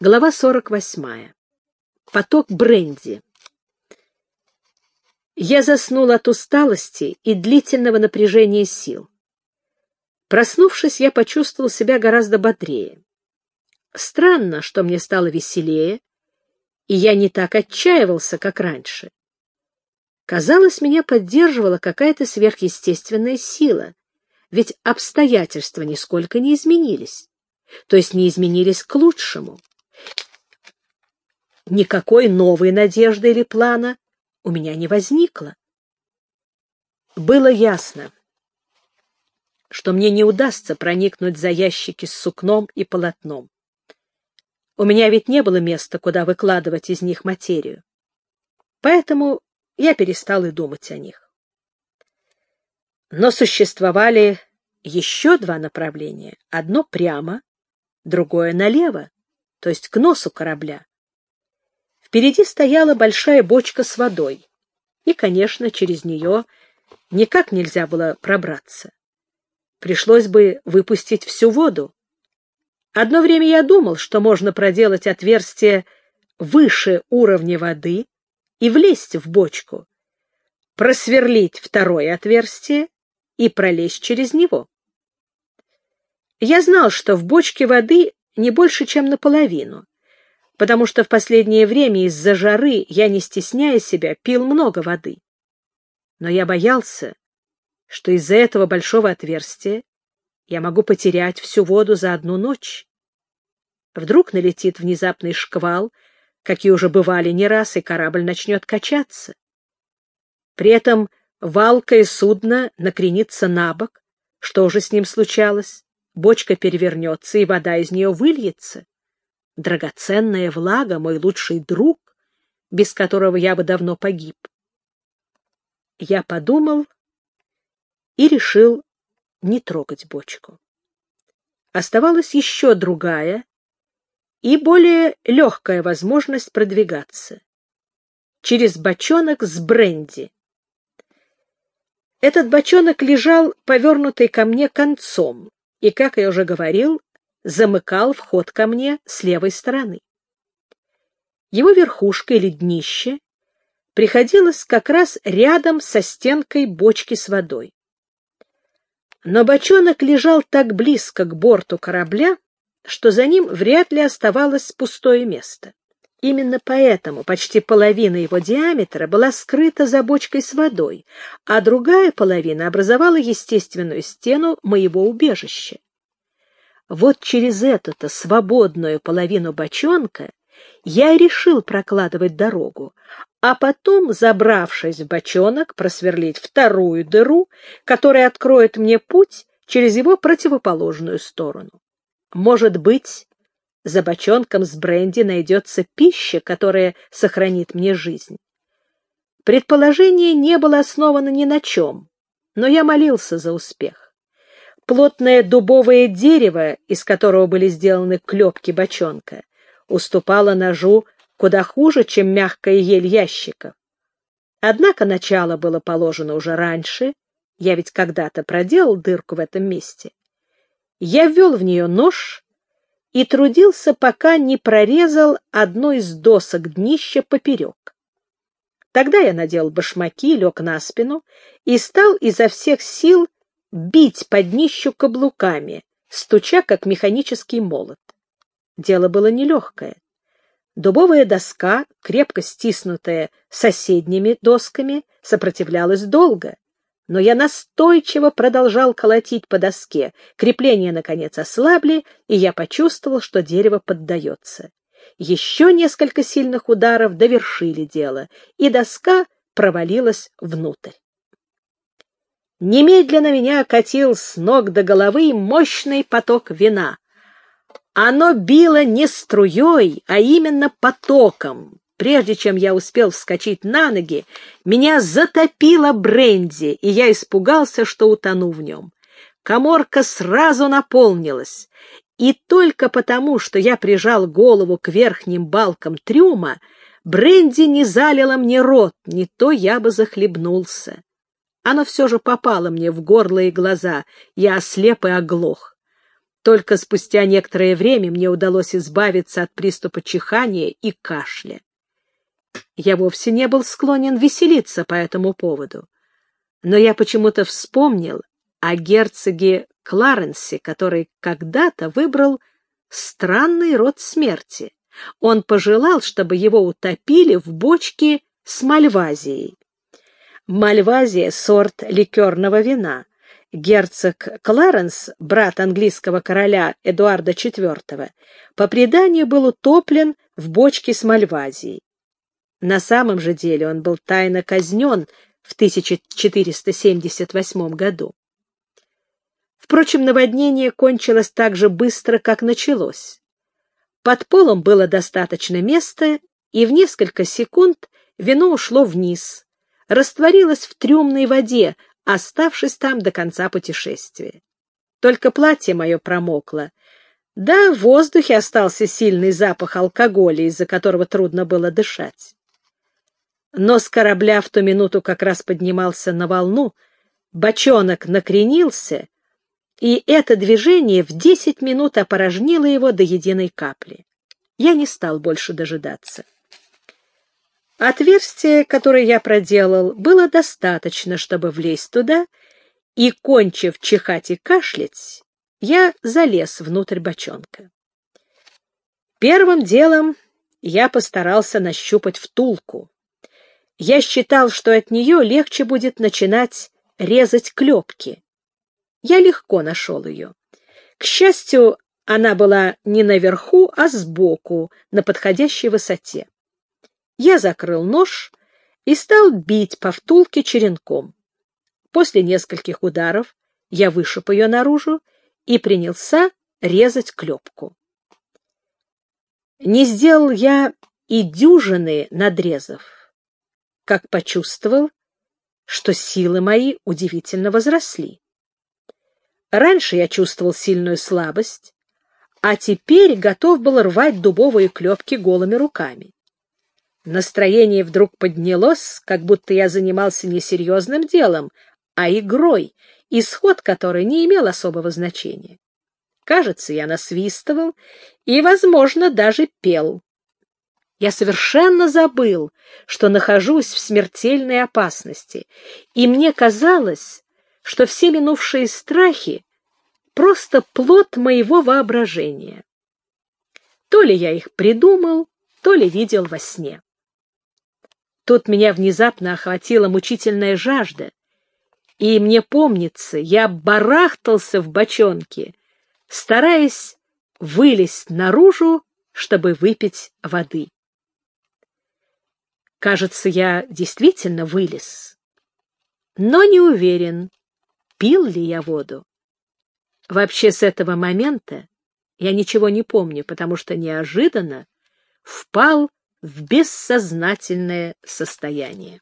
Глава 48. Поток бренди. Я заснул от усталости и длительного напряжения сил. Проснувшись, я почувствовал себя гораздо бодрее. Странно, что мне стало веселее, и я не так отчаивался, как раньше. Казалось, меня поддерживала какая-то сверхъестественная сила, ведь обстоятельства нисколько не изменились, то есть не изменились к лучшему. Никакой новой надежды или плана у меня не возникло. Было ясно, что мне не удастся проникнуть за ящики с сукном и полотном. У меня ведь не было места, куда выкладывать из них материю. Поэтому я перестал и думать о них. Но существовали еще два направления. Одно прямо, другое налево, то есть к носу корабля. Впереди стояла большая бочка с водой, и, конечно, через нее никак нельзя было пробраться. Пришлось бы выпустить всю воду. Одно время я думал, что можно проделать отверстие выше уровня воды и влезть в бочку, просверлить второе отверстие и пролезть через него. Я знал, что в бочке воды не больше, чем наполовину, потому что в последнее время из-за жары я, не стесняя себя, пил много воды. Но я боялся, что из-за этого большого отверстия я могу потерять всю воду за одну ночь. Вдруг налетит внезапный шквал, какие уже бывали не раз, и корабль начнет качаться. При этом валкое судно накренится на бок. Что уже с ним случалось? Бочка перевернется, и вода из нее выльется драгоценная влага, мой лучший друг, без которого я бы давно погиб. Я подумал и решил не трогать бочку. Оставалась еще другая и более легкая возможность продвигаться. Через бочонок с бренди. Этот бочонок лежал повернутый ко мне концом, и, как я уже говорил, замыкал вход ко мне с левой стороны. Его верхушка или днище приходилось как раз рядом со стенкой бочки с водой. Но бочонок лежал так близко к борту корабля, что за ним вряд ли оставалось пустое место. Именно поэтому почти половина его диаметра была скрыта за бочкой с водой, а другая половина образовала естественную стену моего убежища. Вот через эту-то свободную половину бочонка я решил прокладывать дорогу, а потом, забравшись в бочонок, просверлить вторую дыру, которая откроет мне путь через его противоположную сторону. Может быть, за бочонком с бренди найдется пища, которая сохранит мне жизнь. Предположение не было основано ни на чем, но я молился за успех. Плотное дубовое дерево, из которого были сделаны клепки бочонка, уступало ножу куда хуже, чем мягкая ель ящиков. Однако начало было положено уже раньше, я ведь когда-то проделал дырку в этом месте. Я ввел в нее нож и трудился, пока не прорезал одну из досок днища поперек. Тогда я надел башмаки, лег на спину и стал изо всех сил бить под днищу каблуками, стуча, как механический молот. Дело было нелегкое. Дубовая доска, крепко стиснутая соседними досками, сопротивлялась долго, но я настойчиво продолжал колотить по доске. Крепления, наконец, ослабли, и я почувствовал, что дерево поддается. Еще несколько сильных ударов довершили дело, и доска провалилась внутрь. Немедленно меня окатил с ног до головы мощный поток вина. Оно било не струей, а именно потоком. Прежде чем я успел вскочить на ноги, меня затопило бренди, и я испугался, что утону в нем. Коморка сразу наполнилась, и только потому, что я прижал голову к верхним балкам трюма, бренди не залило мне рот, не то я бы захлебнулся. Оно все же попало мне в горло и глаза, я ослеп и оглох. Только спустя некоторое время мне удалось избавиться от приступа чихания и кашля. Я вовсе не был склонен веселиться по этому поводу, но я почему-то вспомнил о герцоге Кларенсе, который когда-то выбрал странный род смерти. Он пожелал, чтобы его утопили в бочке с мальвазией. Мальвазия — сорт ликерного вина. Герцог Кларенс, брат английского короля Эдуарда IV, по преданию был утоплен в бочке с мальвазией. На самом же деле он был тайно казнен в 1478 году. Впрочем, наводнение кончилось так же быстро, как началось. Под полом было достаточно места, и в несколько секунд вино ушло вниз, растворилось в трюмной воде, оставшись там до конца путешествия. Только платье мое промокло, да в воздухе остался сильный запах алкоголя, из-за которого трудно было дышать. Но с корабля в ту минуту как раз поднимался на волну, бочонок накренился, и это движение в десять минут опорожнило его до единой капли. Я не стал больше дожидаться. Отверстие, которое я проделал, было достаточно, чтобы влезть туда, и, кончив чихать и кашлять, я залез внутрь бочонка. Первым делом я постарался нащупать втулку. Я считал, что от нее легче будет начинать резать клепки. Я легко нашел ее. К счастью, она была не наверху, а сбоку, на подходящей высоте. Я закрыл нож и стал бить по втулке черенком. После нескольких ударов я вышиб ее наружу и принялся резать клепку. Не сделал я и дюжины надрезов, как почувствовал, что силы мои удивительно возросли. Раньше я чувствовал сильную слабость, а теперь готов был рвать дубовые клепки голыми руками. Настроение вдруг поднялось, как будто я занимался не серьезным делом, а игрой, исход которой не имел особого значения. Кажется, я насвистывал и, возможно, даже пел. Я совершенно забыл, что нахожусь в смертельной опасности, и мне казалось, что все минувшие страхи — просто плод моего воображения. То ли я их придумал, то ли видел во сне. Тут меня внезапно охватила мучительная жажда, и мне помнится, я барахтался в бочонке, стараясь вылезть наружу, чтобы выпить воды. Кажется, я действительно вылез, но не уверен, пил ли я воду. Вообще с этого момента я ничего не помню, потому что неожиданно впал в бессознательное состояние.